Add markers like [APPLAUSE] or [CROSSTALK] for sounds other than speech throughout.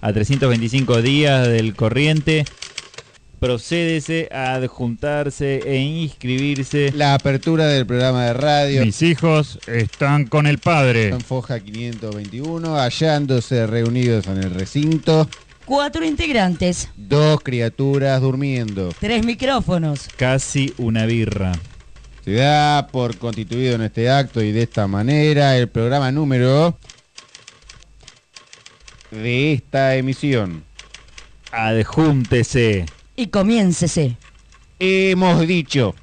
a 325 días del corriente. Procédese a adjuntarse e inscribirse. La apertura del programa de radio. Mis hijos están con el padre. En Foja 521, hallándose reunidos en el recinto. Cuatro integrantes, Dos criaturas durmiendo. tres micrófonos. Casi una birra. Se da por constituido en este acto y de esta manera el programa número de esta emisión. Adjúntese. Y comiéncese. Hemos dicho.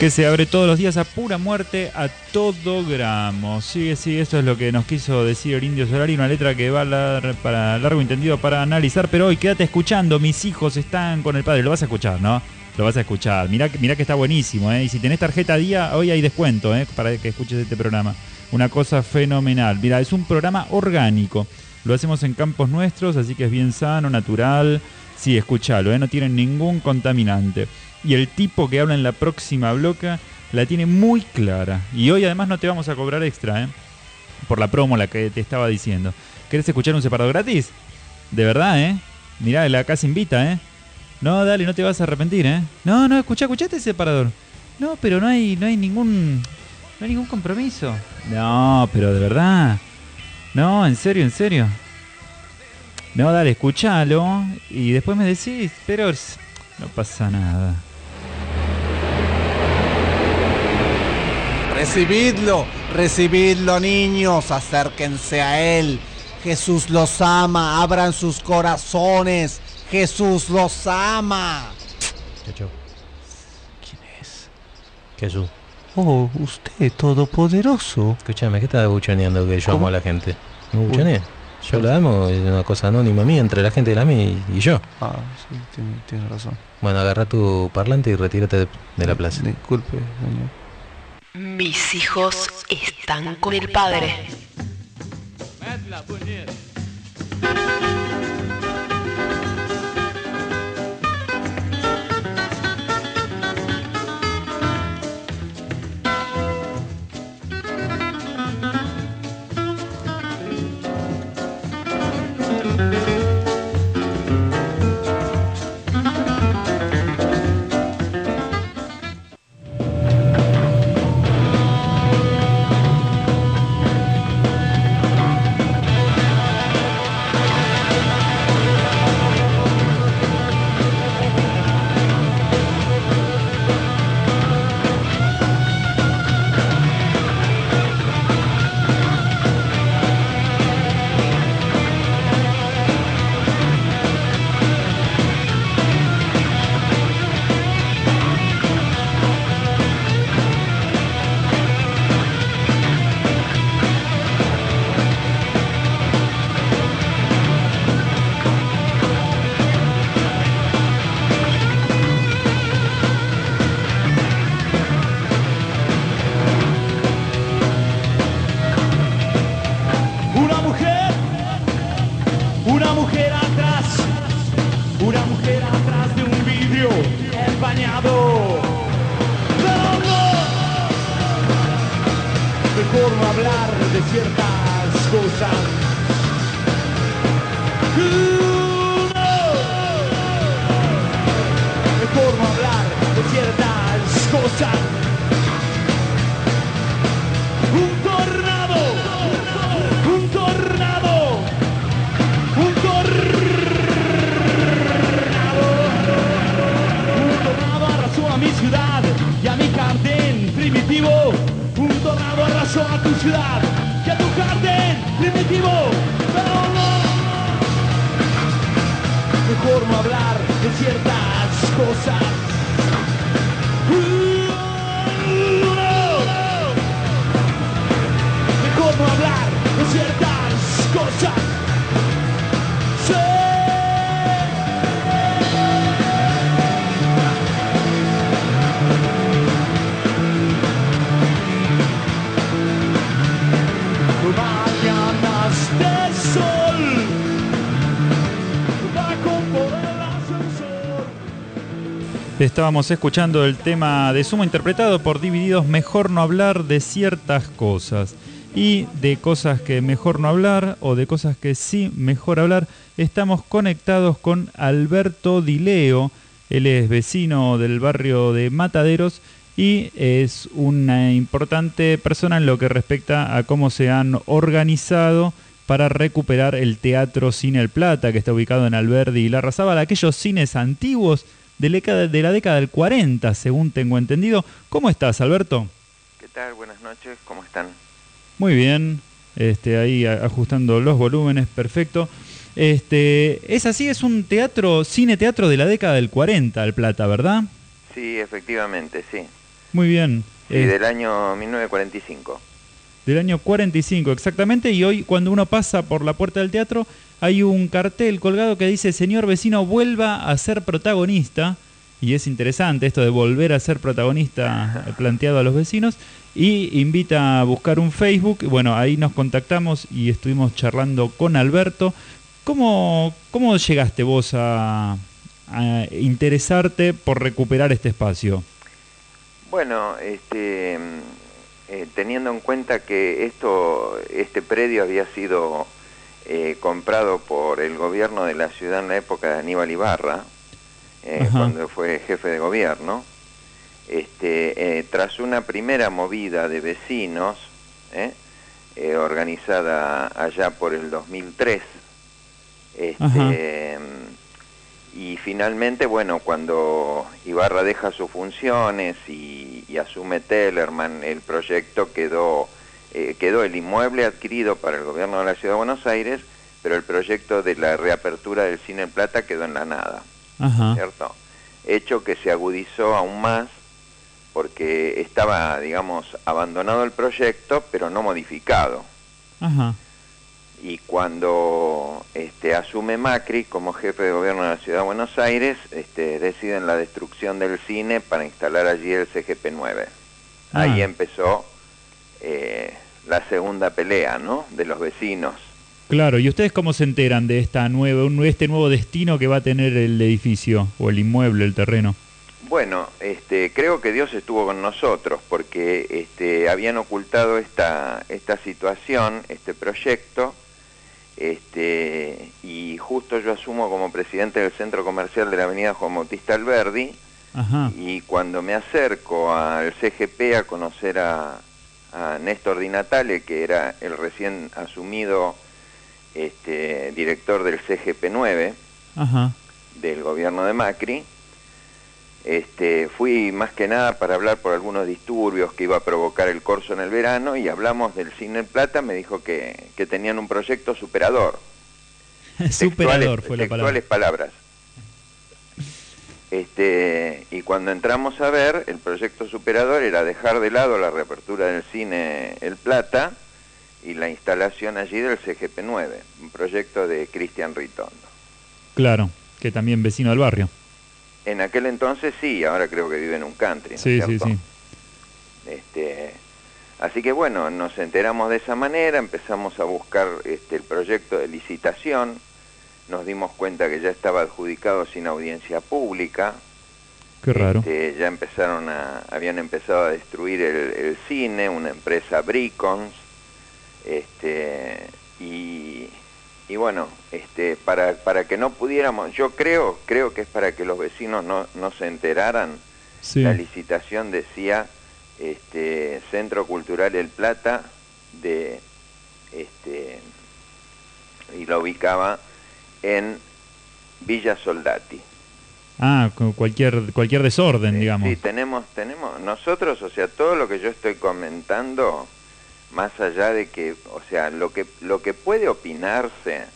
Que se abre todos los días a pura muerte, a todo gramo. Sí, sí, eso es lo que nos quiso decir el Indio Solari, una letra que va lar- para largo entendido para analizar, pero hoy quédate escuchando, mis hijos están con el padre, lo vas a escuchar, ¿no? Lo vas a escuchar. Mirá, mirá que está buenísimo, ¿eh? Y si tenés tarjeta día, hoy hay descuento, ¿eh? Para que escuches este programa. Una cosa fenomenal. Mira, es un programa orgánico. Lo hacemos en campos nuestros, así que es bien sano, natural. Sí, escúchalo, ¿eh? no tienen ningún contaminante. Y el tipo que habla en la próxima bloca la tiene muy clara. Y hoy además no te vamos a cobrar extra, ¿eh? Por la promo, la que te estaba diciendo. ¿Querés escuchar un separador gratis? De verdad, ¿eh? Mirá, la casa invita, ¿eh? No, dale, no te vas a arrepentir, ¿eh? No, no, escuchá, escuchá este separador. No, pero no hay, no hay ningún, no hay ningún compromiso. No, pero de verdad. No, en serio, en serio. No, dale, escuchalo y después me decís, pero no pasa nada. Recibidlo, recibidlo niños, acérquense a Él. Jesús los ama, abran sus corazones. Jesús los ama. Chacho. ¿Quién es? Jesús. Oh, usted, todopoderoso. Escúchame, ¿qué estás buchoneando que yo amo a la gente? ¿No buchoneé? Yo la amo, es una cosa anónima mía entre la gente de la mía y, y yo. Ah, sí, tiene, tiene razón. Bueno, agarra tu parlante y retírate de, de la plaza. Disculpe, señor. Mis hijos están con el padre. Hablar de ciertas Estábamos escuchando el tema de Sumo interpretado por Divididos Mejor no hablar de ciertas cosas. Y de cosas que mejor no hablar o de cosas que sí mejor hablar, estamos conectados con Alberto Dileo. Él es vecino del barrio de Mataderos y es una importante persona en lo que respecta a cómo se han organizado para recuperar el Teatro Cine El Plata, que está ubicado en Alberdi y Larrazábal, aquellos cines antiguos de la, década, del 40, según tengo entendido. ¿Cómo estás, Alberto? ¿Qué tal? Buenas noches, ¿cómo están? Muy bien, este, ahí ajustando los volúmenes, perfecto. Este, es así, es un teatro, cine teatro de la década del 40, El Plata, ¿verdad? Sí, efectivamente, sí. Muy bien. Sí, Eh, del año 1945. del año 45 exactamente y hoy cuando uno pasa por la puerta del teatro hay un cartel colgado que dice señor vecino vuelva a ser protagonista y es interesante esto de volver a ser protagonista planteado a los vecinos. Y invita a buscar un Facebook. Bueno ahí nos contactamos y estuvimos charlando con Alberto. ¿cómo, cómo llegaste vos a, a interesarte por recuperar este espacio? Bueno, este, eh, teniendo en cuenta que esto, este predio había sido eh, comprado por el gobierno de la ciudad en la época de Aníbal Ibarra, eh, cuando fue jefe de gobierno, este, eh, tras una primera movida de vecinos, organizada allá por el 2003, este, y finalmente, bueno, cuando Ibarra deja sus funciones y, y asume Tellerman, el proyecto quedó, eh, quedó el inmueble adquirido para el gobierno de la Ciudad de Buenos Aires, pero el proyecto de la reapertura del Cine en Plata quedó en la nada, Ajá. ¿cierto? Hecho que se agudizó aún más porque estaba, digamos, abandonado el proyecto, pero no modificado Ajá. y cuando este, asume Macri como jefe de gobierno de la ciudad de Buenos Aires, este, deciden la destrucción del cine para instalar allí el CGP-9. Ahí Ah. empezó eh, la segunda pelea, ¿no? De los vecinos. Claro, ¿y ustedes cómo se enteran de esta nueva, un- este nuevo destino que va a tener el edificio o el inmueble, el terreno? Bueno, este, creo que Dios estuvo con nosotros porque este, habían ocultado esta, esta situación, este proyecto, este, y justo yo asumo como presidente del centro comercial de la avenida Juan Bautista Alberdi, Ajá. y cuando me acerco al CGP a conocer a, a Néstor Di Natale, que era el recién asumido este, director del CGP9, Ajá. del gobierno de Macri. Este, fui más que nada para hablar por algunos disturbios que iba a provocar el corso en el verano y hablamos del Cine en Plata, me dijo que, que tenían un proyecto superador. [LAUGHS] Superador Textuales- fue la palabra. palabras. Este, y cuando entramos a ver, el proyecto superador era dejar de lado la reapertura del cine El Plata y la instalación allí del CGP9, un proyecto de Cristian Ritondo. Claro, que también vecino del barrio. En aquel entonces sí, ahora creo que vive en un country. ¿no Sí, sí, sí. Este, así que bueno, nos enteramos de esa manera, empezamos a buscar este, el proyecto de licitación, nos dimos cuenta que ya estaba adjudicado sin audiencia pública, Qué raro. este, ya empezaron a, habían empezado a destruir el, el cine, una empresa Bricons, este, y, y bueno, este, para, para que no pudiéramos, yo creo, creo que es para que los vecinos no, no se enteraran, Sí. La licitación decía este, Centro Cultural El Plata de este y la ubicaba en Villa Soldati. Ah, cu- cualquier, cualquier desorden, digamos. Sí, tenemos, tenemos, nosotros, o sea, todo lo que yo estoy comentando, más allá de que, o sea, lo que, lo que puede opinarse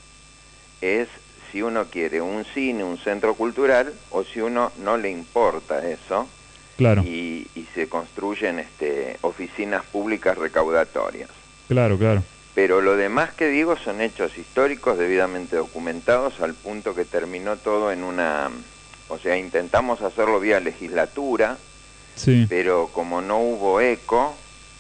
es si uno quiere un cine, un centro cultural, o si uno no le importa eso, Claro, y, y se construyen este, oficinas públicas recaudatorias. claro, claro. Pero lo demás que digo son hechos históricos debidamente documentados al punto que terminó todo en una... O sea, intentamos hacerlo vía legislatura, Sí. pero como no hubo eco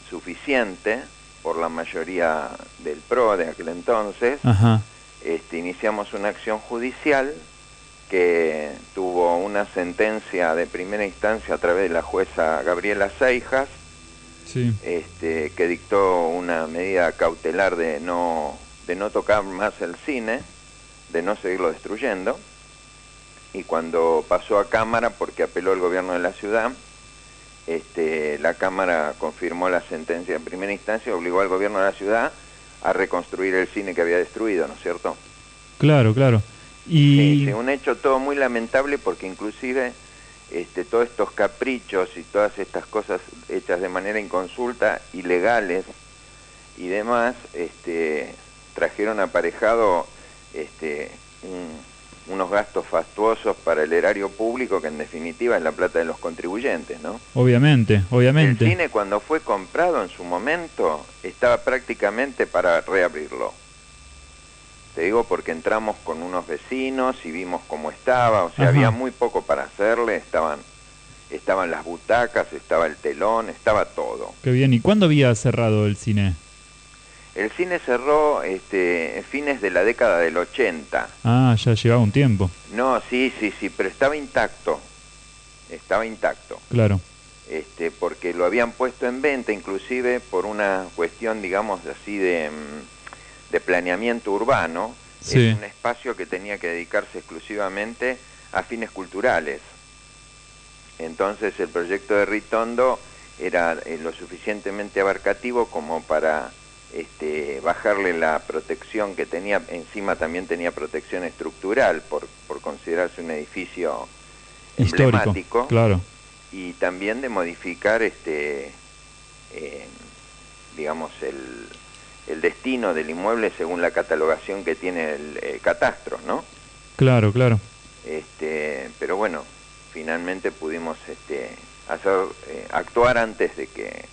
suficiente por la mayoría del PRO de aquel entonces, Ajá. este, iniciamos una acción judicial que tuvo una sentencia de primera instancia a través de la jueza Gabriela Seijas, Sí. este, que dictó una medida cautelar de no, de no tocar más el cine, de no seguirlo destruyendo, y cuando pasó a Cámara, porque apeló el gobierno de la ciudad, este, la Cámara confirmó la sentencia en primera instancia y obligó al gobierno de la ciudad a reconstruir el cine que había destruido, ¿no es cierto? Claro, claro. Y Sí, sí, un hecho todo muy lamentable porque inclusive este, todos estos caprichos y todas estas cosas hechas de manera inconsulta, ilegales y demás, este, trajeron aparejado este, un- unos gastos fastuosos para el erario público que en definitiva es la plata de los contribuyentes, ¿no? obviamente, obviamente. El cine cuando fue comprado en su momento estaba prácticamente para reabrirlo. Te digo porque entramos con unos vecinos y vimos cómo estaba, o sea, Ajá. había muy poco para hacerle, estaban estaban las butacas, estaba el telón, estaba todo. Qué bien. ¿Y cuándo había cerrado el cine? El cine cerró este en fines de la década del 80. Ah, ya llevaba un tiempo. No, sí, sí, sí, pero estaba intacto. Estaba intacto. Claro. este, porque lo habían puesto en venta inclusive por una cuestión, digamos, así de, mm, de planeamiento urbano. Sí. Es un espacio que tenía que dedicarse exclusivamente a fines culturales. Entonces el proyecto de Ritondo era eh, lo suficientemente abarcativo como para este, bajarle la protección que tenía, encima también tenía protección estructural por, por considerarse un edificio Histórico. emblemático Claro. y también de modificar este eh, digamos el, el destino del inmueble según la catalogación que tiene el eh, catastro no Claro, claro. este pero bueno finalmente pudimos este hacer eh, actuar antes de que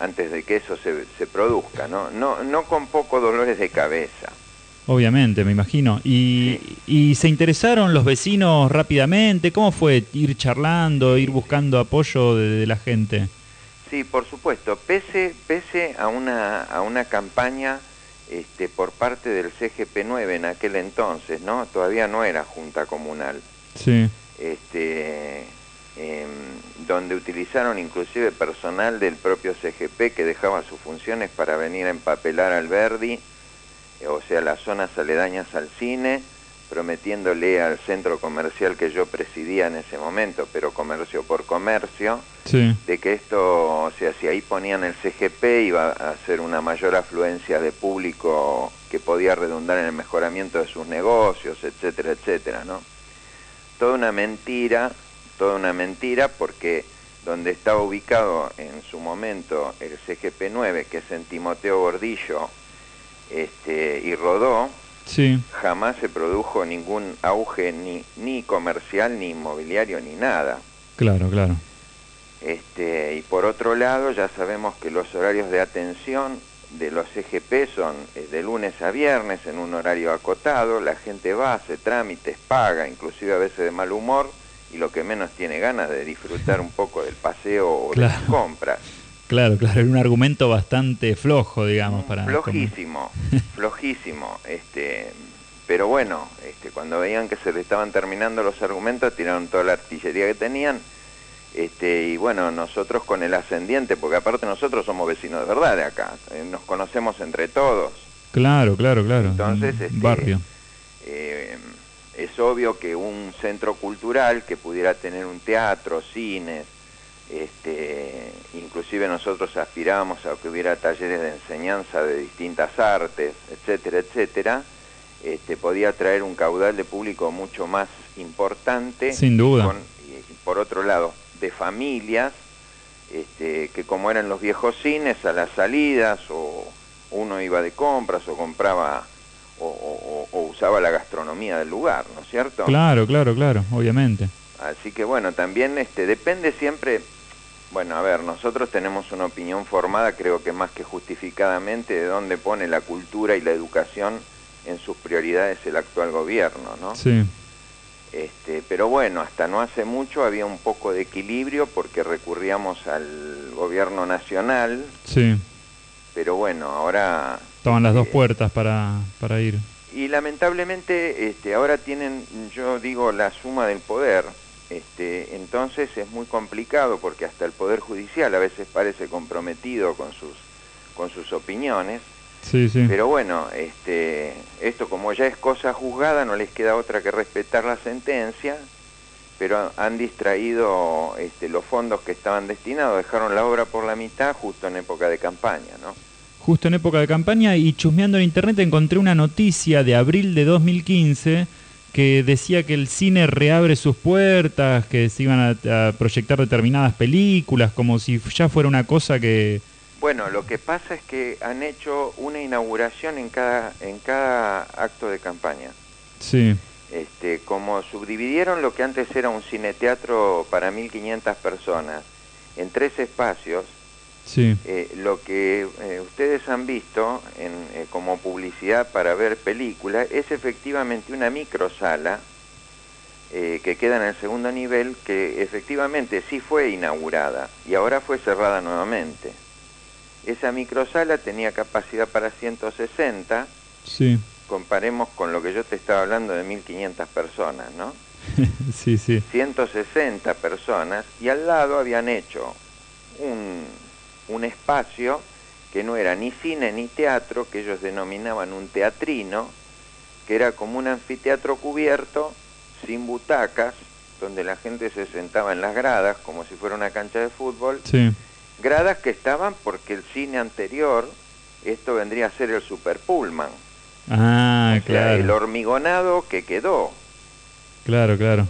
antes de que eso se, se produzca no no no con poco dolores de cabeza Obviamente, me imagino. Y, y se interesaron los vecinos rápidamente. ¿Cómo fue ir charlando, ir buscando apoyo de, de la gente? Sí, por supuesto. Pese, pese a una, a una campaña este, por parte del CGP9 en aquel entonces, ¿no? Todavía no era Junta Comunal. Sí. Este, em, donde utilizaron inclusive personal del propio CGP que dejaba sus funciones para venir a empapelar al Verdi, o sea, las zonas aledañas al cine, prometiéndole al centro comercial que yo presidía en ese momento, pero comercio por comercio, Sí. de que esto, o sea, si ahí ponían el CGP iba a ser una mayor afluencia de público que podía redundar en el mejoramiento de sus negocios, etcétera, etcétera, ¿no? Toda una mentira, toda una mentira porque donde estaba ubicado en su momento el CGP 9, que es en Timoteo Gordillo este, y Rodó, Sí. jamás se produjo ningún auge ni, ni comercial, ni inmobiliario, ni nada. Claro, claro. Este, y por otro lado, ya sabemos que los horarios de atención de los EGP son eh, de lunes a viernes en un horario acotado, la gente va, hace trámites, paga, inclusive a veces de mal humor, y lo que menos tiene ganas de disfrutar [LAUGHS] un poco del paseo o de las compras. Claro, claro. Era un argumento bastante flojo, digamos, para... Flojísimo, [LAUGHS] flojísimo. Este, pero bueno, este, cuando veían que se le estaban terminando los argumentos, tiraron toda la artillería que tenían. Este, y bueno, nosotros con el ascendiente, porque aparte nosotros somos vecinos de verdad de acá, eh, nos conocemos entre todos. Claro, claro, claro. Entonces, Un este, barrio. Eh, es obvio que un centro cultural que pudiera tener un teatro, cines, Este, inclusive nosotros aspirábamos a que hubiera talleres de enseñanza de distintas artes, etcétera, etcétera. Este, podía traer un caudal de público mucho más importante. Sin duda. con- y, por otro lado, de familias este, que como eran los viejos cines, a las salidas o uno iba de compras o compraba o- o usaba la gastronomía del lugar, ¿no es cierto? Claro, claro, claro, obviamente. Así que bueno, también este, depende siempre, bueno, a ver, nosotros tenemos una opinión formada, creo que más que justificadamente, de dónde pone la cultura y la educación en sus prioridades el actual gobierno, ¿no? Sí. Este, pero bueno, hasta no hace mucho había un poco de equilibrio porque recurríamos al gobierno nacional, Sí. pero bueno, ahora Estaban las dos puertas para, para ir. y lamentablemente este, ahora tienen, yo digo, la suma del poder. Este, entonces es muy complicado porque hasta el poder judicial a veces parece comprometido con sus con sus opiniones. Sí, sí. Pero bueno, este, esto como ya es cosa juzgada, no les queda otra que respetar la sentencia, pero han distraído este, los fondos que estaban destinados, dejaron la obra por la mitad justo en época de campaña, ¿no? Justo en época de campaña y chusmeando en internet encontré una noticia de abril de 2015 que decía que el cine reabre sus puertas, que se iban a, a proyectar determinadas películas, como si ya fuera una cosa que... Bueno, lo que pasa es que han hecho una inauguración en cada, en cada acto de campaña. Sí, Este, como subdividieron lo que antes era un cineteatro para 1.500 personas en tres espacios, sí, eh, lo que eh, ustedes han visto en, eh, como publicidad para ver películas es efectivamente una microsala que queda en el segundo nivel que efectivamente sí fue inaugurada y ahora fue cerrada nuevamente. Esa microsala tenía capacidad para 160, sí, comparemos con lo que yo te estaba hablando de 1.500 personas, ¿no? [LAUGHS] sí, sí. 160 personas y al lado habían hecho un, un espacio que no era ni cine ni teatro, que ellos denominaban un teatrino, que era como un anfiteatro cubierto, sin butacas, donde la gente se sentaba en las gradas, como si fuera una cancha de fútbol, Sí, gradas que estaban porque el cine anterior, esto vendría a ser el Super Pullman, ah, o sea, el hormigonado que quedó. claro, claro.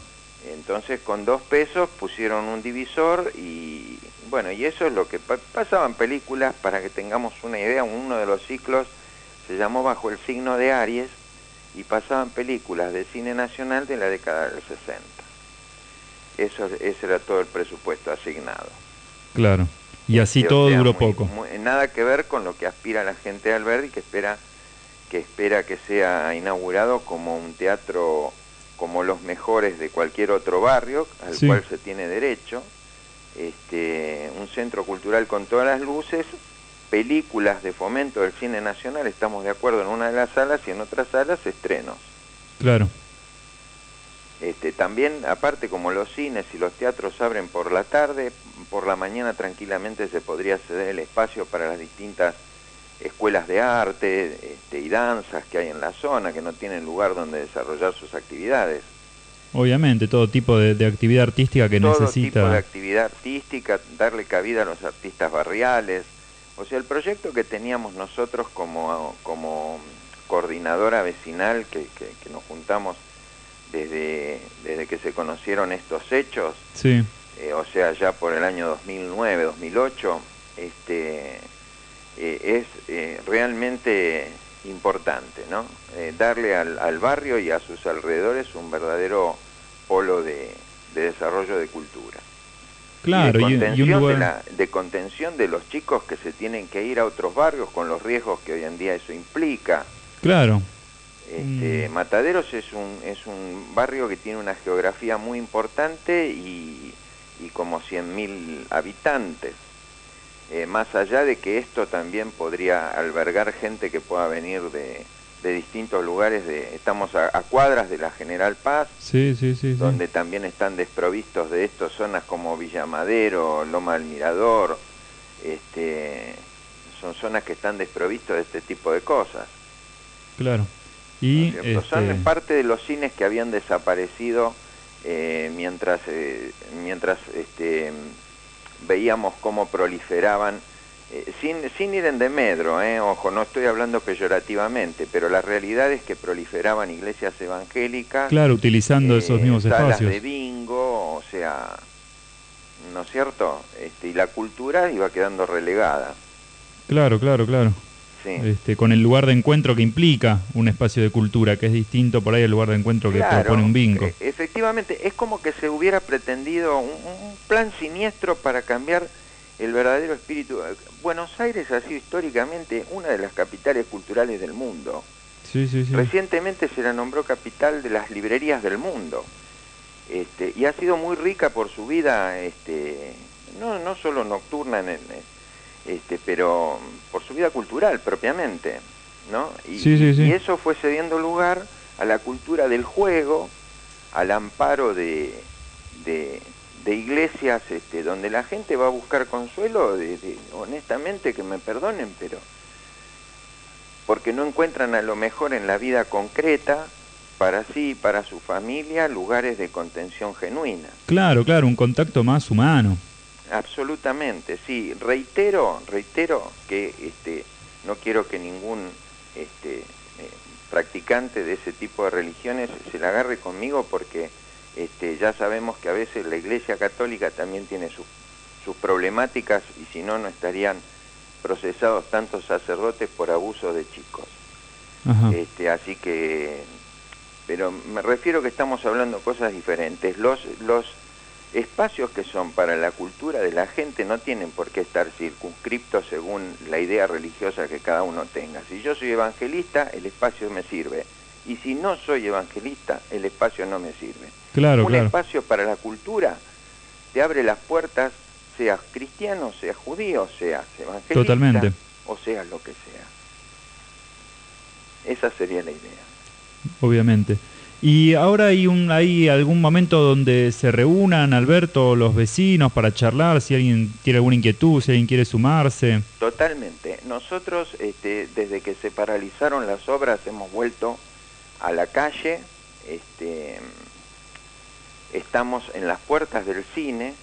Entonces con dos pesos pusieron un divisor y bueno, y eso es lo que pa- pasaban películas para que tengamos una idea, uno de los ciclos se llamó Bajo el signo de Aries y pasaban películas de cine nacional de la década del 60. Eso, ese era todo el presupuesto asignado. Claro. Y así o todo sea, duró muy- poco. muy- nada que ver con lo que aspira la gente de Alberdi, que espera que espera que sea inaugurado como un teatro como los mejores de cualquier otro barrio al Sí. cual se tiene derecho, este, un centro cultural con todas las luces, películas de fomento del cine nacional, estamos de acuerdo en una de las salas y en otras salas estrenos. Claro, Este, también, aparte, como los cines y los teatros abren por la tarde, por la mañana tranquilamente se podría ceder el espacio para las distintas escuelas de arte este, y danzas que hay en la zona, que no tienen lugar donde desarrollar sus actividades. Obviamente, todo tipo de, de actividad artística que Todo tipo de necesita... actividad artística, darle cabida a los artistas barriales. O sea, el proyecto que teníamos nosotros como, como coordinadora vecinal, que, que- que nos juntamos desde, desde que se conocieron estos hechos, Sí, eh, o sea, ya por el año 2009, 2008, este, eh, es eh, realmente importante, ¿no? Eh, darle al, al barrio y a sus alrededores un verdadero polo de, de desarrollo de cultura. claro, y, de y un contención lugar... de, la- de contención de los chicos que se tienen que ir a otros barrios con los riesgos que hoy en día eso implica. Claro, Este, Mataderos es un, es un barrio que tiene una geografía muy importante y, y como 100.000 habitantes. Eh, más allá de que esto también podría albergar gente que pueda venir de, de distintos lugares, de, estamos a, a cuadras de la General Paz, sí, sí, sí. sí. donde también están desprovistos de esto zonas como Villa Madero, Loma del Mirador, este, son zonas que están desprovistos de este tipo de cosas. Claro. Y ¿no? Son este, parte de los cines que habían desaparecido eh, mientras eh, mientras este, veíamos cómo proliferaban, eh, sin, sin ir en demedro, eh, ojo, no estoy hablando peyorativamente, pero la realidad es que proliferaban iglesias evangélicas. Claro, utilizando esos mismos salas espacios. de bingo, o sea, ¿no es cierto? Este, y la cultura iba quedando relegada. Claro, claro, claro. Sí. Este, con el lugar de encuentro que implica un espacio de cultura, que es distinto por ahí al lugar de encuentro que Claro, propone un bingo. e- efectivamente, es como que se hubiera pretendido un, un plan siniestro para cambiar el verdadero espíritu. Buenos Aires ha sido históricamente una de las capitales culturales del mundo. Sí, sí, sí. Recientemente se la nombró capital de las librerías del mundo. Este, y ha sido muy rica por su vida, este, no, no solo nocturna, en el- este, pero por su vida cultural propiamente. ¿no? Y, Sí, sí, sí. y eso fue cediendo lugar a la cultura del juego, al amparo de, de, de iglesias este, donde la gente va a buscar consuelo, de, de- honestamente que me perdonen, pero porque no encuentran a lo mejor en la vida concreta, para sí y para su familia, lugares de contención genuina. Claro, claro, un contacto más humano. Absolutamente, sí. Reitero, reitero que este, no quiero que ningún este, eh, practicante de ese tipo de religiones se la agarre conmigo porque este, ya sabemos que a veces la Iglesia Católica también tiene sus, sus problemáticas y si no, no estarían procesados tantos sacerdotes por abuso de chicos. Ajá. Este, así que, pero me refiero que estamos hablando cosas diferentes. Los, los espacios que son para la cultura de la gente no tienen por qué estar circunscriptos según la idea religiosa que cada uno tenga. Si yo soy evangelista, el espacio me sirve. Y si no soy evangelista, el espacio no me sirve. Claro, Un claro. espacio para la cultura te abre las puertas, seas cristiano, seas judío, seas evangelista, Totalmente. o seas lo que sea. Esa sería la idea. obviamente. Y ahora hay un hay algún momento donde se reúnan, Alberto, los vecinos para charlar, si alguien tiene alguna inquietud, si alguien quiere sumarse. Totalmente. Nosotros, este, desde que se paralizaron las obras, hemos vuelto a la calle. Este, estamos en las puertas del cine,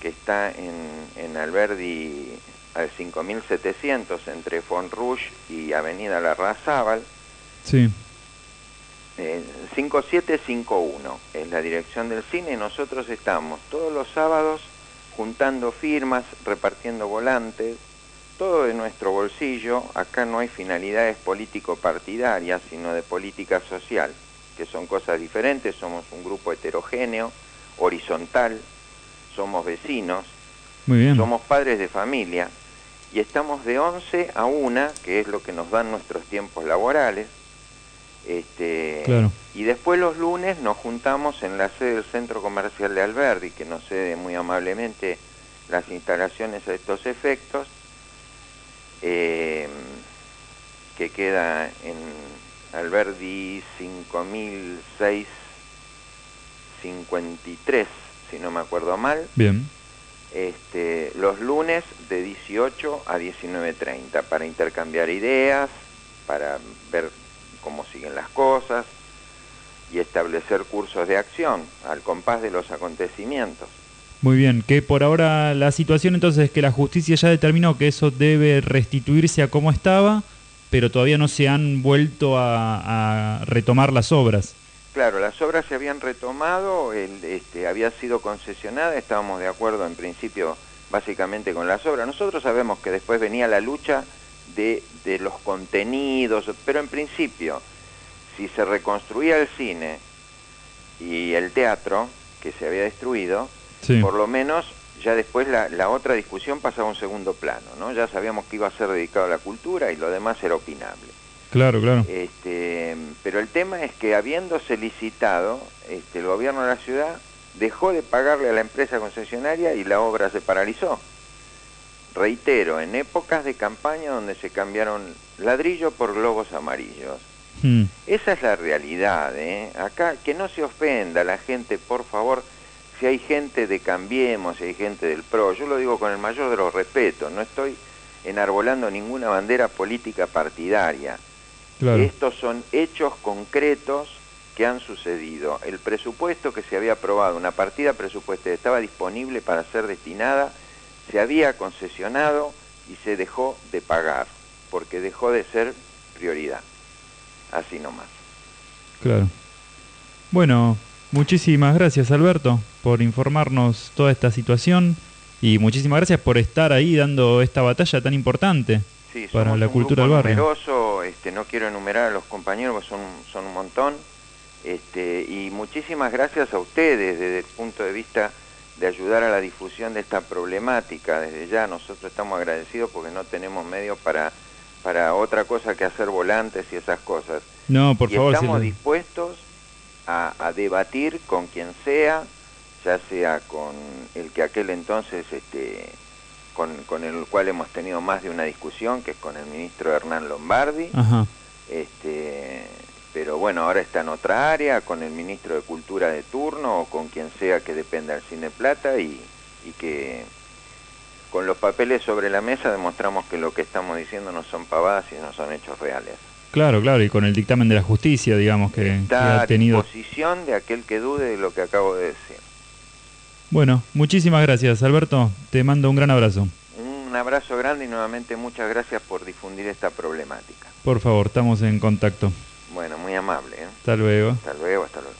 que está en, en Alberdi al 5700, entre Fonrouge y Avenida Larrazábal. Sí. Eh, 5751 es la dirección del cine y nosotros estamos todos los sábados juntando firmas, repartiendo volantes, todo de nuestro bolsillo. Acá no hay finalidades político-partidarias, sino de política social, que son cosas diferentes. Somos un grupo heterogéneo, horizontal, somos vecinos, Muy bien. somos padres de familia y estamos de 11 a 1, que es lo que nos dan nuestros tiempos laborales. Este, Claro. Y después los lunes nos juntamos en la sede del Centro Comercial de Alberdi, que nos cede muy amablemente las instalaciones a estos efectos, eh, que queda en Alberdi 5006 53, si no me acuerdo mal Bien. este, los lunes de 18 a 19.30 para intercambiar ideas, para ver cómo siguen las cosas y establecer cursos de acción al compás de los acontecimientos. Muy bien, que por ahora la situación entonces es que la justicia ya determinó que eso debe restituirse a como estaba, pero todavía no se han vuelto a, a retomar las obras. Claro, las obras se habían retomado, el, este, había sido concesionada, estábamos de acuerdo en principio básicamente con las obras. Nosotros sabemos que después venía la lucha de, de los contenidos, pero en principio, si se reconstruía el cine y el teatro, que se había destruido, Sí. por lo menos ya después la, la otra discusión pasaba a un segundo plano, ¿no? Ya sabíamos que iba a ser dedicado a la cultura y lo demás era opinable. Claro, claro. Este, pero el tema es que habiéndose licitado, este, el gobierno de la ciudad dejó de pagarle a la empresa concesionaria y la obra se paralizó. Reitero, en épocas de campaña donde se cambiaron ladrillo por globos amarillos. Hmm. Esa es la realidad, ¿eh? Acá, que no se ofenda la gente, por favor, si hay gente de Cambiemos, si hay gente del PRO, yo lo digo con el mayor de los respetos, no estoy enarbolando ninguna bandera política partidaria. Claro. Estos son hechos concretos que han sucedido. El presupuesto que se había aprobado, una partida presupuestaria, estaba disponible para ser destinada se había concesionado y se dejó de pagar, porque dejó de ser prioridad. Así nomás. Claro. Bueno, muchísimas gracias Alberto por informarnos toda esta situación y muchísimas gracias por estar ahí dando esta batalla tan importante Sí, para la cultura del barrio. numeroso, este, no quiero enumerar a los compañeros, porque son, son un montón. Este, y muchísimas gracias a ustedes desde el punto de vista de ayudar a la difusión de esta problemática. Desde ya nosotros estamos agradecidos porque no tenemos medios para, para otra cosa que hacer volantes y esas cosas. No, por y favor, si estamos lo- dispuestos a, a debatir con quien sea, ya sea con el que aquel entonces, este, con, con el cual hemos tenido más de una discusión, que es con el ministro Hernán Lombardi, Ajá. este, pero bueno, ahora está en otra área, con el ministro de Cultura de turno o con quien sea que dependa del Cine Plata y, y que con los papeles sobre la mesa demostramos que lo que estamos diciendo no son pavadas y no son hechos reales. Claro, claro, y con el dictamen de la justicia, digamos, que, que ha tenido... disposición de aquel que dude de lo que acabo de decir. Bueno, muchísimas gracias Alberto, te mando un gran abrazo. Un abrazo grande y nuevamente muchas gracias por difundir esta problemática. Por favor, estamos en contacto. Bueno, muy amable. ¿eh? Hasta luego. Hasta luego, hasta luego.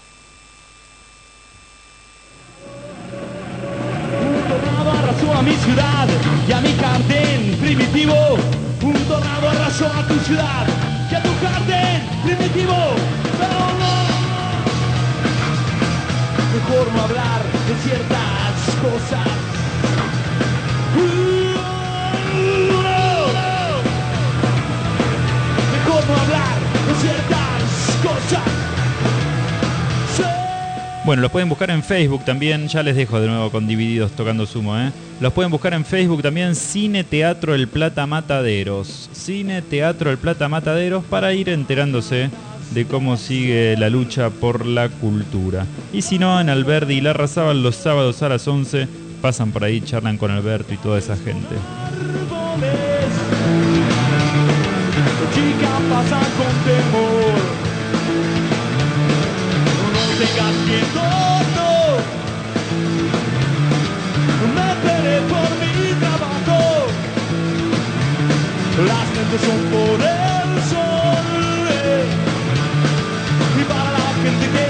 Un tornado arrasó a mi ciudad y a mi jardín primitivo. Un tornado arrasó a tu ciudad y a tu jardín primitivo. Pero no, mejor no hablar de ciertas cosas. Bueno, los pueden buscar en Facebook también, ya les dejo de nuevo con Divididos tocando sumo, ¿eh? Los pueden buscar en Facebook también, Cine Teatro El Plata Mataderos. Cine Teatro El Plata Mataderos para ir enterándose de cómo sigue la lucha por la cultura. Y si no, en Alberdi y Larrazábal los sábados a las 11 pasan por ahí, charlan con Alberto y toda esa gente. Chica pasa con temor son por el sol eh. Y para la gente que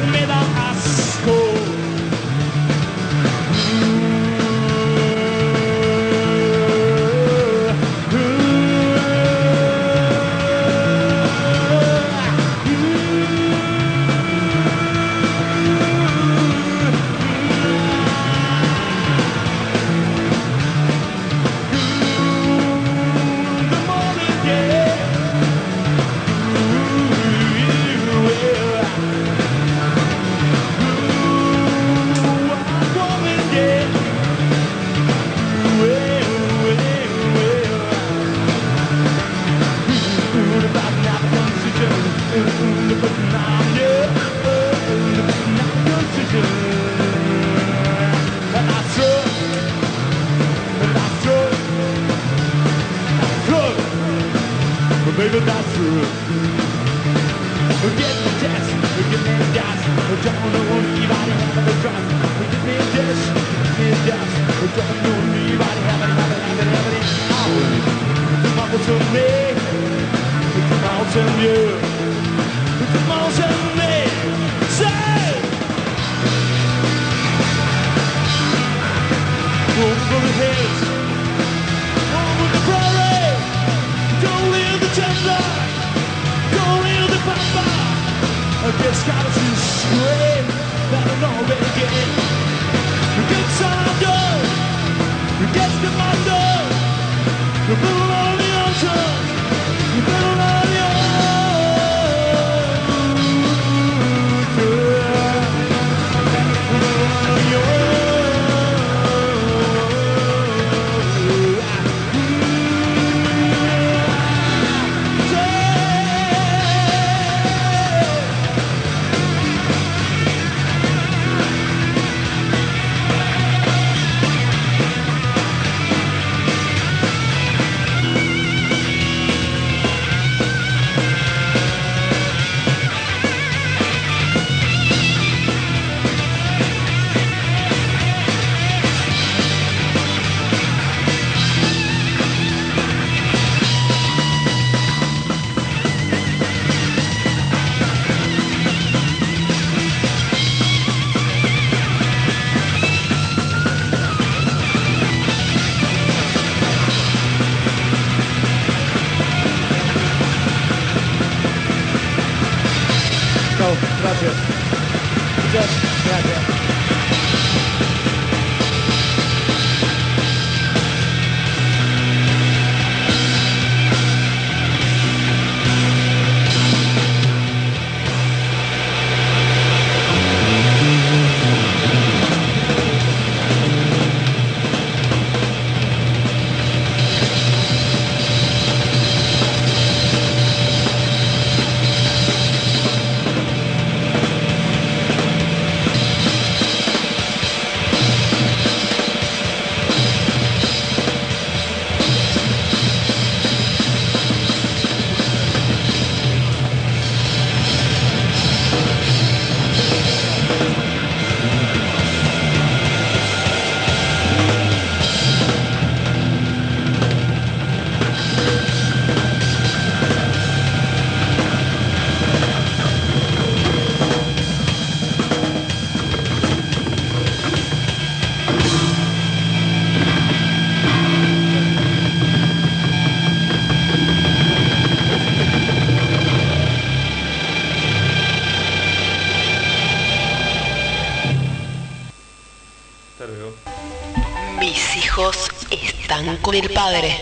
están con el padre.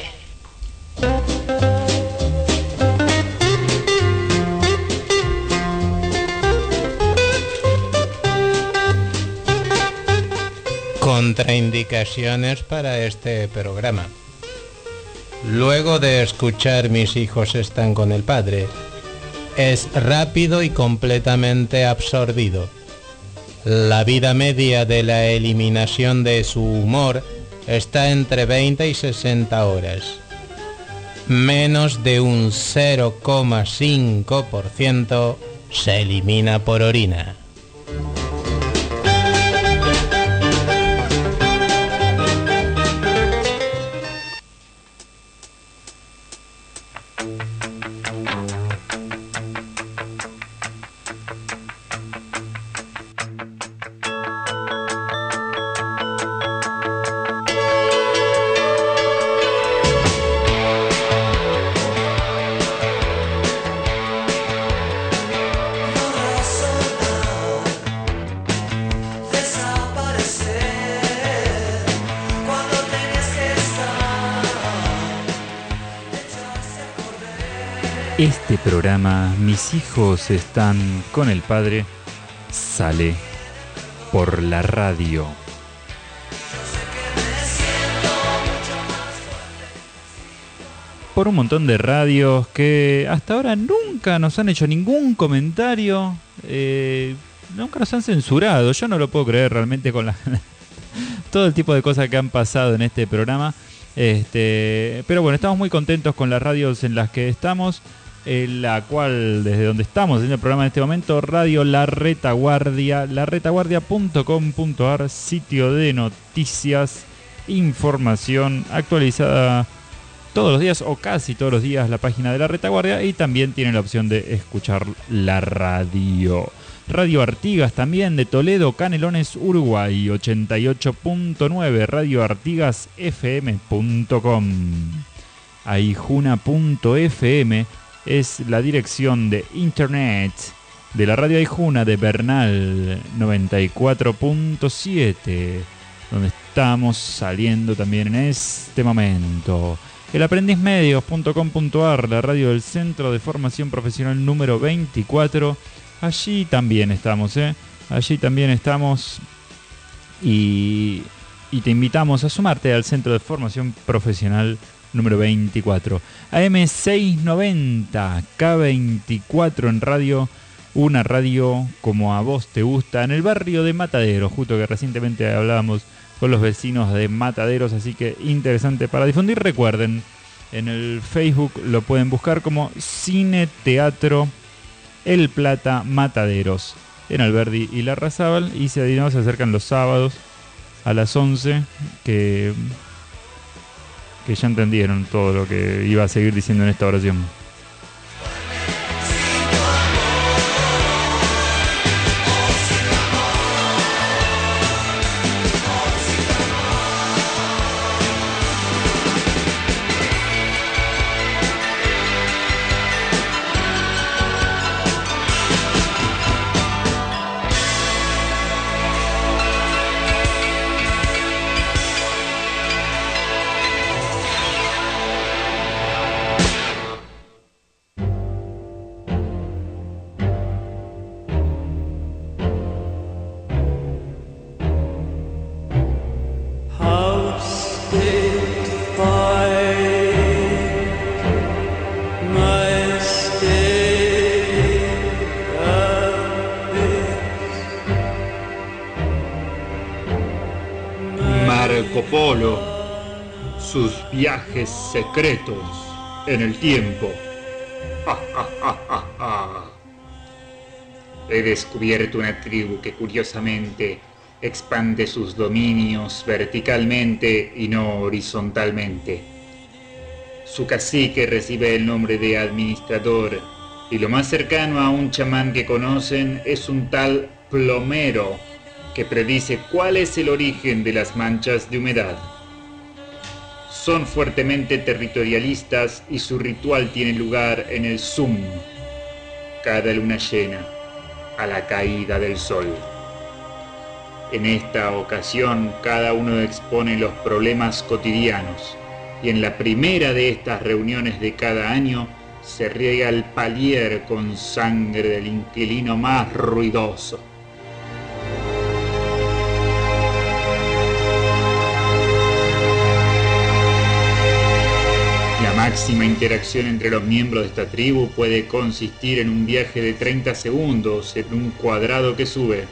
Contraindicaciones para este programa. Luego de escuchar Mis hijos están con el padre, es rápido y completamente absorbido. La vida media de la eliminación de su humor está entre 20 y 60 horas. Menos de un 0,5% se elimina por orina. Mis hijos están con el padre, sale por la radio. Por un montón de radios que hasta ahora nunca nos han hecho ningún comentario, eh, nunca nos han censurado. Yo no lo puedo creer realmente con [LAUGHS] todo el tipo de cosas que han pasado en este programa. Este, pero bueno, estamos muy contentos con las radios en las que estamos, en la cual, desde donde estamos en el programa en este momento, Radio La Retaguardia, laretaguardia.com.ar, sitio de noticias, información actualizada todos los días o casi todos los días la página de La Retaguardia y también tiene la opción de escuchar la radio. Radio Artigas también de Toledo, Canelones, Uruguay, 88.9, radioartigasfm.com. Aijuna.fm es la dirección de internet de la radio Aijuna de Bernal 94.7, donde estamos saliendo también en este momento.Elaprendizmedios.com.ar, la radio del Centro de Formación Profesional número 24. Allí también estamos, ¿eh? Allí también estamos. Y, y te invitamos a sumarte al Centro de Formación Profesional número 24. AM690, K24 en radio. Una radio como a vos te gusta, en el barrio de Mataderos, justo que recientemente hablábamos con los vecinos de Mataderos, así que interesante para difundir. Recuerden, en el Facebook lo pueden buscar como Cine Teatro El Plata Mataderos, en Alberdi y Larrazábal, y se, se acercan los sábados a las 11, que, que ya entendieron todo lo que iba a seguir diciendo en esta oración. En el tiempo. [LAUGHS] He descubierto una tribu que curiosamente expande sus dominios verticalmente y no horizontalmente. Su cacique recibe el nombre de administrador y lo más cercano a un chamán que conocen es un tal plomero que predice cuál es el origen de las manchas de humedad. Son fuertemente territorialistas y su ritual tiene lugar en el Zoom, cada luna llena, a la caída del sol. En esta ocasión cada uno expone los problemas cotidianos y en la primera de estas reuniones de cada año se riega el palier con sangre del inquilino más ruidoso. Máxima interacción entre los miembros de esta tribu puede consistir en un viaje de 30 segundos en un cuadrado que sube,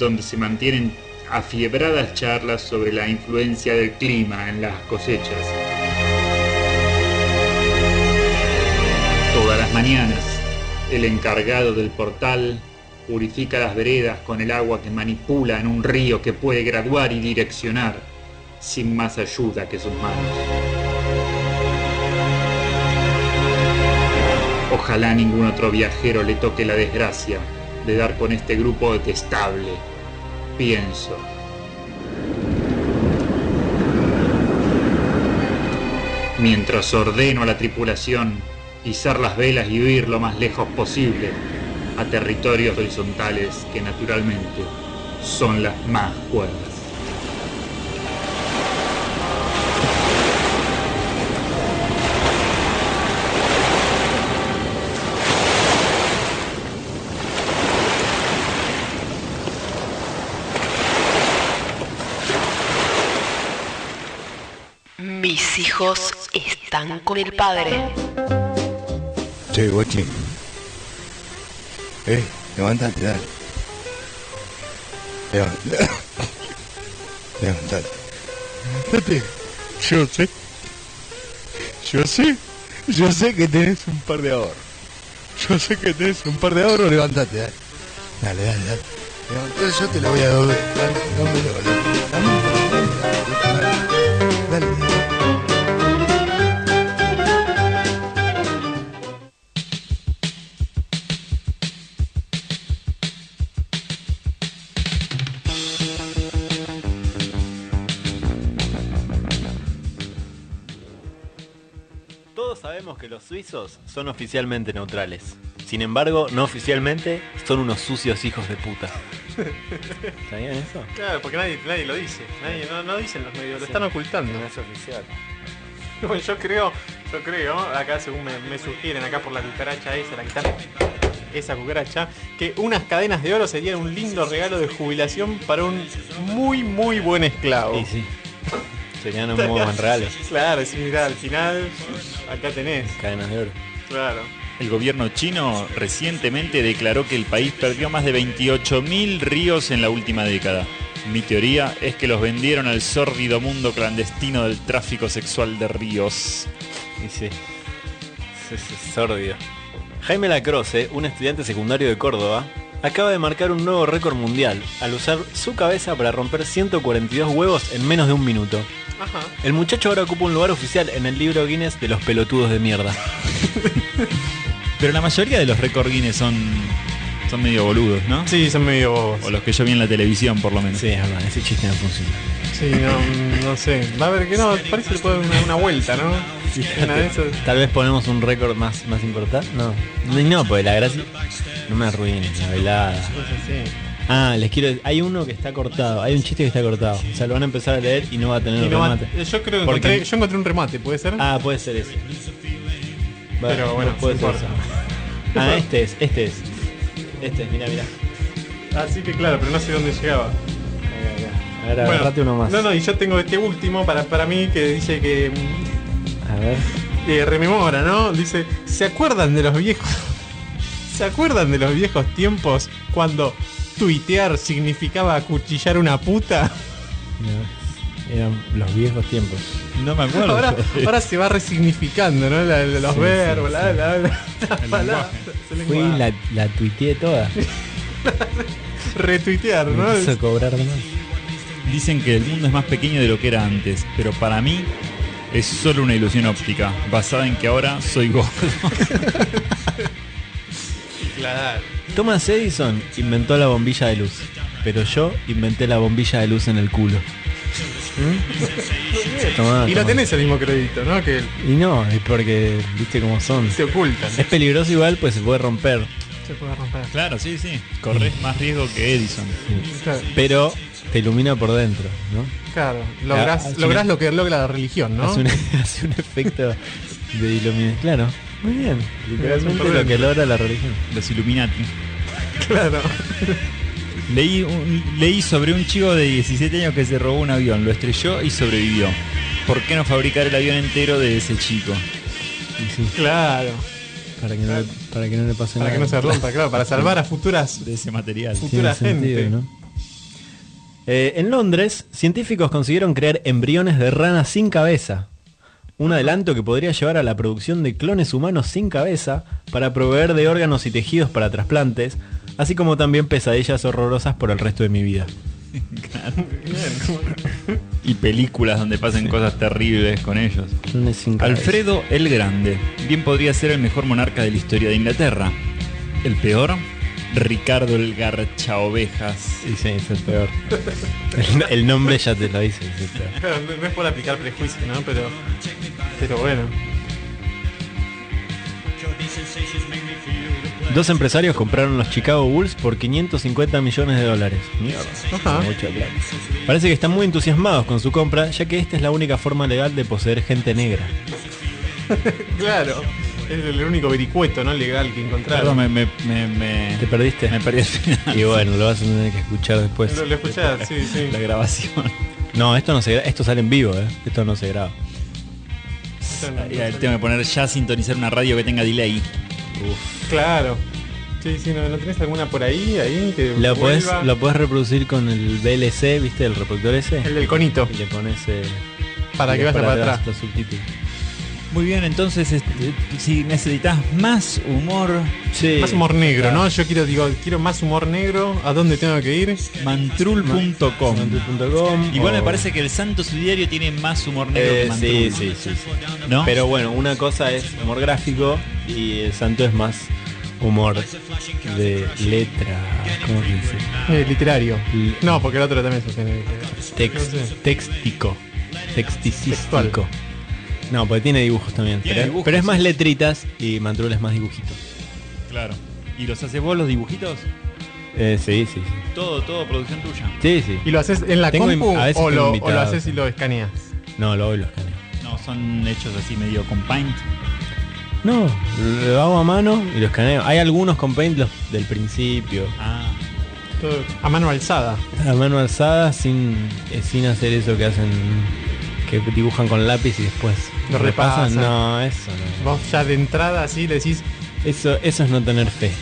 donde se mantienen afiebradas charlas sobre la influencia del clima en las cosechas. Todas las mañanas, el encargado del portal purifica las veredas con el agua que manipula en un río que puede graduar y direccionar sin más ayuda que sus manos. Ojalá ningún otro viajero le toque la desgracia de dar con este grupo detestable. Pienso. Mientras ordeno a la tripulación izar las velas y huir lo más lejos posible a territorios horizontales que naturalmente son las más cuerdas. Hijos están con el padre. Che, guachi. Eh, levántate, dale. Levántate. [COUGHS] Levántate. Levántate. Yo sé. Yo sé. Yo sé que tenés un par de ahorros. Yo sé que tenés un par de ahorros. Levántate, dale. Dale, dale, dale. Levántate, yo te lo voy a dámelo, dale. Los suizos son oficialmente neutrales. Sin embargo, no oficialmente son unos sucios hijos de puta. [LAUGHS] ¿Sabían eso? Claro, porque nadie, nadie lo dice. Nadie, no, no dicen los medios, lo Sí. están ocultando. No es oficial. [LAUGHS] Bueno, yo creo, yo creo, acá según me, me sugieren acá por la cucaracha esa, la que está, esa cucaracha, que unas cadenas de oro serían un lindo regalo de jubilación para un muy muy buen esclavo. Y sí. Serían un muy regalo. [LAUGHS] Claro, sí, mira, al final, acá tenés. Cadenas de oro. Claro. El gobierno chino recientemente declaró que el país perdió más de 28.000 ríos en la última década. Mi teoría es que los vendieron al sórdido mundo clandestino del tráfico sexual de ríos. Y sí. Es, es sórdido. Jaime Lacroce, un estudiante secundario de Córdoba, acaba de marcar un nuevo récord mundial al usar su cabeza para romper 142 huevos en menos de un minuto. Ajá. El muchacho ahora ocupa un lugar oficial en el libro Guinness de los pelotudos de mierda. [LAUGHS] Pero la mayoría de los récord Guinness son, son medio boludos, ¿no? Sí, son medio bobos. O los que yo vi en la televisión, por lo menos. Sí, es verdad, ese chiste no funciona. Sí, no, no sé. Va a ver que no, parece que le puede dar una, una vuelta, ¿no? Una de esas. Tal vez ponemos un récord más, más importante. No. No, no, porque la gracia. No me arruines la velada. Ah, les quiero decir, hay uno que está cortado, hay un chiste que está cortado. O sea, lo van a empezar a leer y no va a tener no va- remate. yo creo que Porque- encontré, yo encontré un remate, ¿puede ser? Ah, puede ser ese. Pero bueno, puede no ser importa. ese. Ah, este es, este es. Este es, mira, mira. Así que claro, pero no sé dónde llegaba. A ver, agarrate uno más. No, no, y yo tengo este último para, para mí que dice que A ver. eh, rememora, ¿no? Dice, ¿se acuerdan de los viejos? [LAUGHS] ¿Se acuerdan de los viejos tiempos cuando tuitear significaba acuchillar una puta? Eran los viejos tiempos. No me acuerdo. Ahora, ahora se va resignificando, ¿no? La- la- los Sí, verbos, sí, la, sí. la, Fui lenguaje. la, la tuiteé toda. [LAUGHS] Retuitear, ¿no? Cobrar de más. Dicen que el mundo es más pequeño de lo que era antes, pero para mí es solo una ilusión óptica, basada en que ahora soy gordo. [LAUGHS] Claro. Thomas Edison inventó la bombilla de luz, pero yo inventé la bombilla de luz en el culo. Tomá, y no tomá. tenés el mismo crédito, ¿no? Que. Y no, es porque viste cómo son. Se ocultan. Es peligroso igual, pues se puede romper. Se puede romper. Claro, sí, sí. Corres más riesgo que Edison. Claro. Pero te ilumina por dentro, ¿no? Claro, lográs, Ah, lográs lo que logra la religión, ¿no? Hace, un, [LAUGHS] hace un efecto de iluminación. Claro, muy bien. Literalmente lo que logra la religión. Los Illuminati. [LAUGHS] Claro. Leí, un- leí sobre un chico de 17 años que se robó un avión, lo estrelló y sobrevivió. ¿Por qué no fabricar el avión entero de ese chico? Claro. Para que no, le- para que no le pase Para nada. que no se rompa, claro, para [LAUGHS] salvar a futuras de ese material. futura Tiene gente. sentido, ¿no? Eh, en Londres, científicos consiguieron crear embriones de ranas sin cabeza. Un adelanto que podría llevar a la producción de clones humanos sin cabeza para proveer de órganos y tejidos para trasplantes, así como también pesadillas horrorosas por el resto de mi vida. Y películas donde pasen cosas terribles con ellos. Alfredo el Grande. Bien podría ser el mejor monarca de la historia de Inglaterra. El peor, Ricardo el Garcha Ovejas. Sí, sí, es el peor. El, el nombre ya te lo dice. es el peor. No, no es por aplicar prejuicio, ¿no? Pero, pero bueno. Dos empresarios compraron los Chicago Bulls por 550 millones de dólares. Mierda. Ajá. Parece que están muy entusiasmados con su compra, ya que esta es la única forma legal de poseer gente negra. [LAUGHS] Claro. Es el único vericueto, ¿no? Legal que encontraron. Perdón, me, me, me, me- ¿Te perdiste? me perdí el final. Y bueno, lo vas a tener que escuchar después. Lo, lo escuchás, sí, sí. [LAUGHS] La grabación. No, esto no se gra- esto sale en vivo, eh. Esto no se graba. Y ahí tengo que poner ya sintonizar una radio que tenga delay. Claro. Sí, sí, ¿no, ¿no tenés alguna por ahí? ahí que Lo puedes, vuelva? lo puedes reproducir con el VLC, ¿viste? El reproductor ese. El del conito. Y le pones eh, Para que vaya para atrás. los subtítulos. Muy bien, entonces este, si necesitas más humor, Sí. Más humor negro, ¿no? Yo quiero, digo, quiero más humor negro. ¿A dónde tengo que ir? mantrul.com. Mantrul.com Igual me parece que el Santo Sudiario tiene más humor negro Eh, que Mantrul. sí, sí, sí, sí. ¿No? Pero bueno, una cosa es humor gráfico y el santo es más humor de letra. ¿Cómo se dice? Eh, literario. L- No, porque el otro también se tiene Text, no sé. Textico. Texticístico. Textual. No, porque tiene dibujos también. Tiene pero, dibujos, pero es más letritas y Mantrul es más dibujitos. Claro. ¿Y los haces vos los dibujitos? Eh, sí, sí, sí. Todo, todo producción tuya. Sí, sí. ¿Y lo haces en la Tengo compu in- a veces o lo, o lo invitados. haces y lo escaneas? No, lo voy y lo escaneo. No, son hechos así medio con paint. No, lo hago a mano y lo escaneo. Hay algunos con Paint los del principio. Ah. Todo a mano alzada. A mano alzada sin, eh, sin hacer eso que hacen que dibujan con lápiz y después Lo repasan. No, eso no. Vos ya de entrada así le decís. Eso, eso es no tener fe.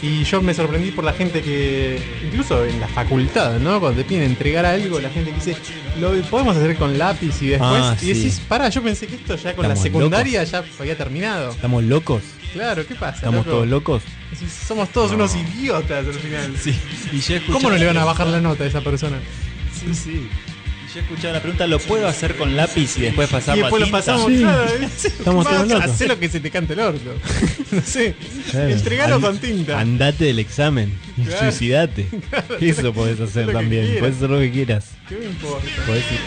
Y yo me sorprendí por la gente que, incluso en la facultad, ¿no? Cuando te piden entregar algo, la gente que dice, lo podemos hacer con lápiz y después. Ah, y sí. decís, para, yo pensé que esto ya con la secundaria ya había terminado. ¿Estamos locos? Claro, ¿qué pasa? ¿Estamos loco? todos locos? Decís, Somos todos unos idiotas al final. Sí. Y ¿Cómo no le van a bajar la nota a esa persona? Sí, sí. Yo he escuchado la pregunta, ¿lo puedo hacer con lápiz y después pasar Y después lo tinta? pasamos, Sí. claro. [LAUGHS] Estamos ¿Qué todos más? locos. Hacé lo que se te cante el orto. [LAUGHS] no sé. Claro. Entregalo An- con tinta. Andate del examen. y Claro. [LAUGHS] Suicidate. Eso podés hacer también. Podés hacer lo que quieras. ¿Qué me importa? Podés ir-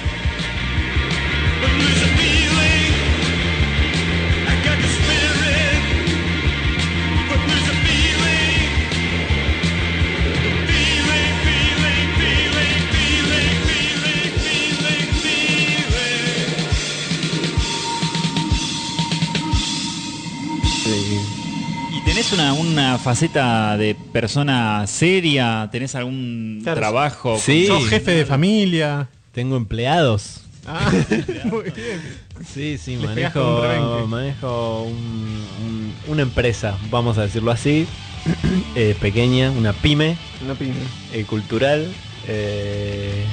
tenés una, una faceta de persona seria? ¿Tenés algún Claro. trabajo? Sí. Sos jefe de familia. Tengo empleados. Ah, [LAUGHS] muy bien. Sí, sí, Les un manejo, manejo un- un- una empresa, vamos a decirlo así, [CLEARS THROAT] eh, pequeña, una pyme No pide. eh, cultural, eh,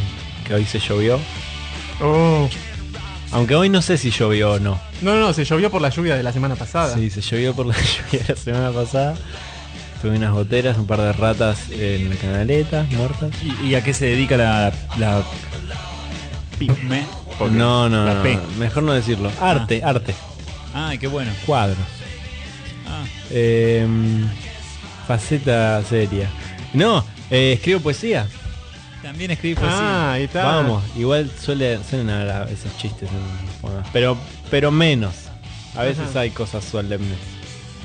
que hoy se llovió. Oh. Aunque hoy no sé si llovió o no. No, no, se llovió por la lluvia de la semana pasada. Sí, se llovió por la [LAUGHS] lluvia de la semana pasada. Tuve unas goteras, un par de ratas en la canaleta, muertas. ¿Y, y a qué se dedica la, la Pigme? No, no, la no, P. mejor no decirlo. Arte, arte. Ay, qué bueno. Cuadros. Ah. Em, faceta seria. No, eh, escribo poesía. También escribí Ah, poesía. ahí está. Vamos, igual suele, suelen haber a veces chistes pero, pero menos. A veces Ajá. hay cosas solemnes.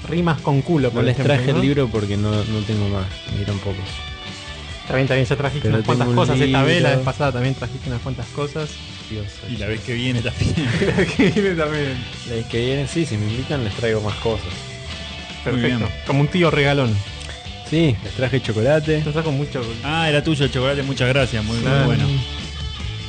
Rimas con culo, No por les ejemplo, traje ¿no? el libro porque no, no tengo más, me dieron pocos. Está bien, ya trajiste Pero unas cuantas un cosas esta vez, la vez pasada también trajiste unas cuantas cosas. Dios, Y la vez que viene también. [LAUGHS] La vez que viene también. La vez que viene, sí, si me invitan les traigo más cosas. Perfecto. bien. Como un tío regalón. Sí, les traje chocolate. Te saco mucho. Ah, era tuyo el chocolate, muchas gracias, muy, bueno.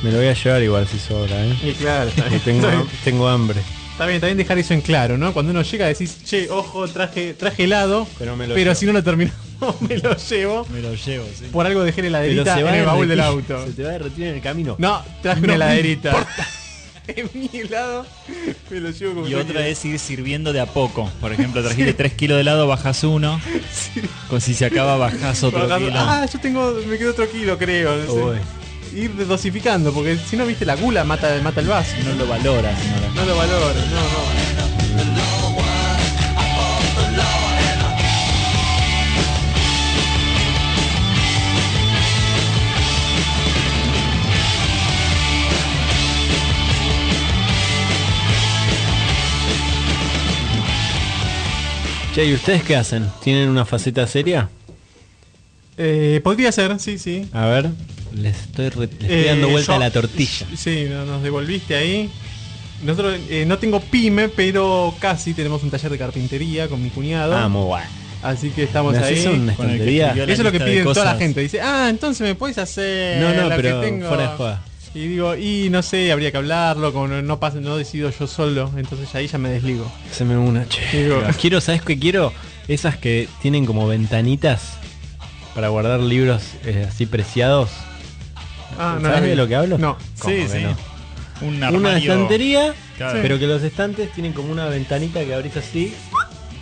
Me lo voy a llevar igual si sobra, ¿eh? Y claro, está bien. Tengo, [LAUGHS] Está bien. hambre. Está bien, también dejar eso en claro, ¿no? Cuando uno llega decís, che, ojo, traje, traje helado, Pero me lo pero llevo. si no lo termino, [LAUGHS] me lo llevo. Me lo llevo, sí. Por algo dejé la heladerita se va en el baúl del auto. Se te va a derretir en el camino. No, traje No una heladerita. [LAUGHS] en mi helado me lo llevo como Y otra es ir sirviendo de a poco. Por ejemplo, trajiste 3 kilos de helado, bajas uno. Con si se acaba, bajás otro kilo. Ah, yo tengo, me quedo otro kilo, creo. no sé. Ir dosificando, porque si no, viste, la gula mata, mata el vaso. No lo valoras. No lo- No lo valoro, no, Che, ¿y ustedes qué hacen? ¿Tienen una faceta seria? Eh, podría ser, sí, sí. A ver, les estoy, re- les estoy Eh, dando vuelta yo- a la tortilla. Sí, no- nos devolviste ahí. Nosotros eh, no tengo pyme, pero casi tenemos un taller de carpintería con mi cuñado. Ah, muy bueno. Así que estamos ¿Me ahí. haces una Con el que estantería? escribió la Eso es lo que lista de piden toda la cosas. gente. Dice, ah, entonces me puedes hacer. No, no, la que pero tengo". fuera de joda. Y digo, y no sé, habría que hablarlo, como no, no pasa, no decido yo solo, entonces ahí ya me desligo. Haceme una, che. Digo- Quiero, ¿sabes qué quiero? Esas que tienen como ventanitas para guardar libros eh, así preciados. Ah, ¿Sabes la de lo que hablo? No. ¿Cómo Sí, sí. no? Un Una estantería, Claro. pero que los estantes tienen como una ventanita que abrís así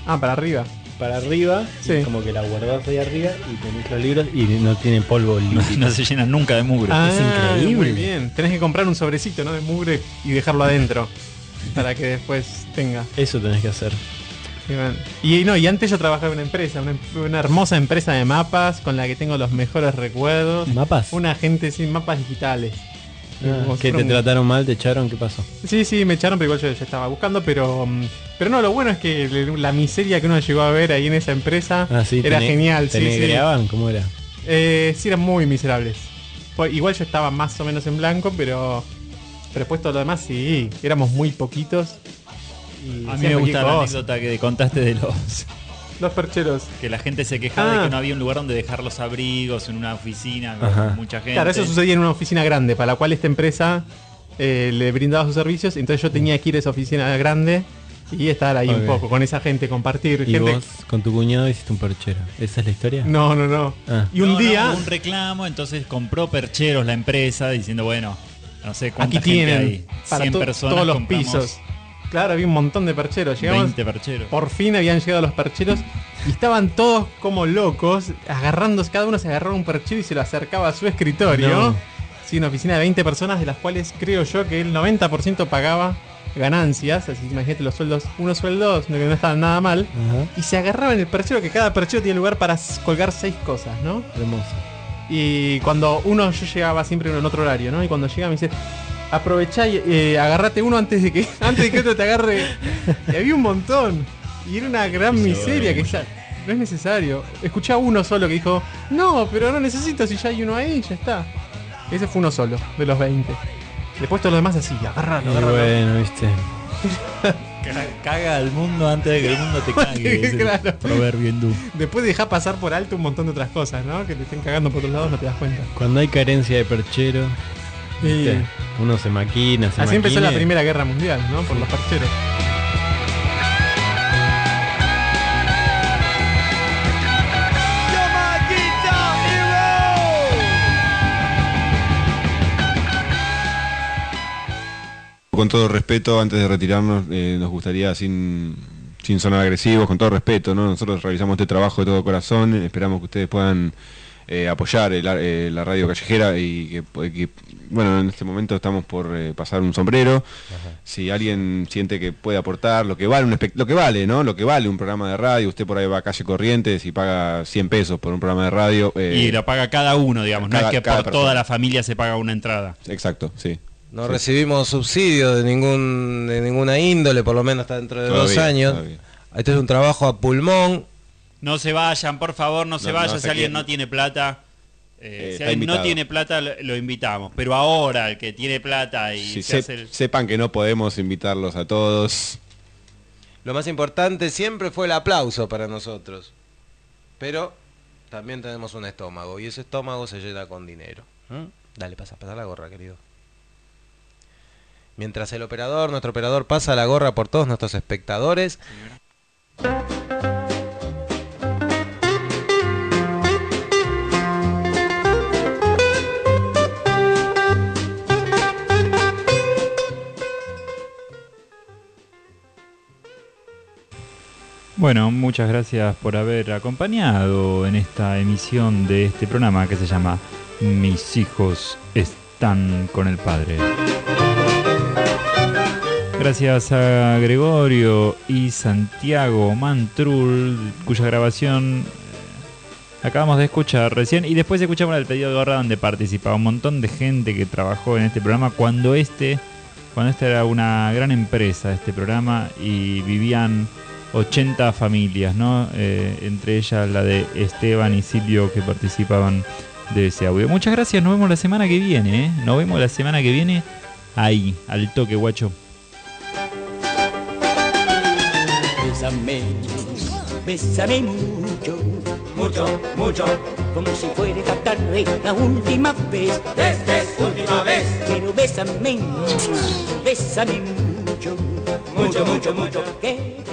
Ah, para arriba. Para arriba, y como que la guardás ahí arriba y tenés los libros y no tienen polvo No, líquido. no se llenan nunca de mugre. Ah, increíble. Muy bien. Tenés que comprar un sobrecito, ¿no? De mugre y dejarlo adentro. para que después tenga. Eso tenés que hacer. Y, no, y antes yo trabajaba en una empresa, una, una hermosa empresa de mapas con la que tengo los mejores recuerdos. ¿Mapas? Una agente sin mapas digitales. Ah, ¿Que te trataron mal? ¿Te echaron? ¿Qué pasó? Sí, sí, me echaron, pero igual yo ya estaba buscando, pero mm, pero no, lo bueno es que la miseria que uno llegó a ver ahí en esa empresa Ah, sí, era genial. ¿Te sí, sí. ¿Cómo era? Eh, sí, eran muy miserables. Pues, igual yo estaba más o menos en blanco, pero pero después todo lo demás sí, éramos muy poquitos. y A mí me gusta la anécdota que contaste de los Los percheros. que la gente se quejaba Ah. de que no había un lugar donde dejar los abrigos en una oficina con mucha gente. Claro, eso sucedía en una oficina grande, para la cual esta empresa eh, le brindaba sus servicios, entonces yo tenía que ir a esa oficina grande y estar ahí un poco con esa gente, compartir. Y gente... vos con tu cuñado hiciste un perchero. ¿Esa es la historia? No, no, no. Ah. Y un No, día... un reclamo, entonces compró percheros la empresa diciendo, bueno, no sé cuánta Aquí gente tienen hay. para 100 to- personas todos los compramos pisos. Claro, había un montón de percheros. Llegamos, 20 percheros. por fin habían llegado los percheros y estaban todos como locos, agarrándose, cada uno se agarraba un perchero y se lo acercaba a su escritorio. No. Sí, una oficina de 20 personas, de las cuales creo yo que el 90% pagaba ganancias, así que imagínate los sueldos, unos sueldos que no estaban nada mal, y se agarraban el perchero, que cada perchero tiene lugar para colgar seis cosas, ¿no? Hermoso. Y cuando uno, yo llegaba siempre en otro horario, ¿no? Y cuando llega me dice, aprovechá y eh, agarrate uno antes de que [LAUGHS] antes de que otro te agarre. Y había un montón. Y era una gran miseria que ya no es necesario. Escuché a uno solo que dijo, no, pero no necesito, si ya hay uno ahí, ya está. Ese fue uno solo, de los 20. Después todo lo demás así, agarralo. bueno, viste. [LAUGHS] Ca- Caga al mundo antes de que el mundo te cague. Claro. Proverbio hindú. Después deja pasar por alto un montón de otras cosas, ¿no? Que te estén cagando por otros lados, no te das cuenta. Cuando hay carencia de perchero, Y ¿viste? uno se maquina, se así empezó la. Primera Guerra Mundial, ¿no? Por los parcheros. Con todo respeto, antes de retirarnos, eh, nos gustaría, sin, sin sonar agresivos, con todo respeto, ¿no? nosotros realizamos este trabajo de todo corazón, esperamos que ustedes puedan eh, apoyar el eh, la radio callejera y que, que, bueno, en este momento estamos por eh, pasar un sombrero. Si alguien siente que puede aportar lo que vale un espect- lo que vale, ¿no? Lo que vale un programa de radio, usted por ahí va a calle Corrientes y paga 100 pesos por un programa de radio. eh, y lo paga cada uno, digamos, no es que por toda la familia se paga una entrada. Exacto, sí. No Sí. recibimos subsidio de ningún de ninguna índole, por lo menos hasta dentro de dos años. todavía. Este es un trabajo a pulmón. No se vayan, por favor, no se No, vayan no si alguien no tiene plata. Eh, Eh, si alguien no tiene plata, lo, invitamos. Pero ahora, el que tiene plata y Sí, se se- hace el- sepan que no podemos invitarlos a todos. Lo más importante siempre fue el aplauso para nosotros. Pero también tenemos un estómago y ese estómago se llena con dinero. ¿Mm? Dale, pasa, pasa la gorra, querido. Mientras el operador, nuestro operador pasa la gorra por todos nuestros espectadores. Bueno, muchas gracias por haber acompañado en esta emisión de este programa que se llama Mis hijos están con el padre. Gracias a Gregorio y Santiago Mantrul, cuya grabación eh, acabamos de escuchar recién. Y después escuchamos el pedido de gorra donde participaba un montón de gente que trabajó en este programa cuando este, cuando este era una gran empresa, este programa, y vivían 80 familias, ¿no? Eh, entre ellas la de Esteban y Silvio que participaban de ese audio. Muchas gracias, nos vemos la semana que viene, ¿eh? Nos vemos la semana que viene ahí, al toque, guacho. Bésame, bésame mucho, mucho, mucho, como si fuera esta tarde la última vez. Esta última vez. Pero bésame, bésame mucho, mucho, mucho, mucho, que te